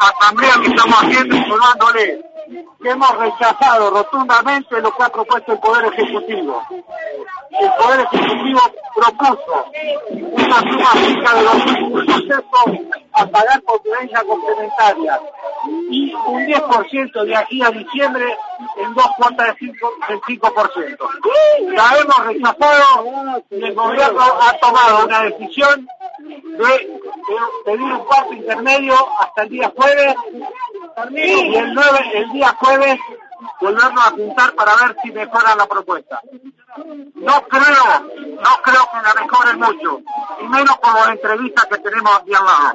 asamblea que estamos haciendo informándole que hemos rechazado rotundamente lo que ha propuesto el Poder Ejecutivo. El Poder Ejecutivo propuso una suma fija de los procesos a pagar por vivencia complementaria y un 10% de aquí a diciembre en dos cuotas de cinco, del 5%. La hemos rechazado y el gobierno ha tomado una decisión de pedir un cuarto intermedio hasta el día jueves y el, 9, el día jueves volvernos a juntar para ver si mejora la propuesta. No creo, no creo que la mejore mucho, y menos con las entrevistas que tenemos aquí al lado.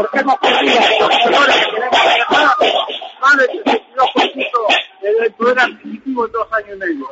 ¿Por qué no consigue los jugadores que tenemos en el mano? Más de 32% del poder adquisitivo en dos años y medio.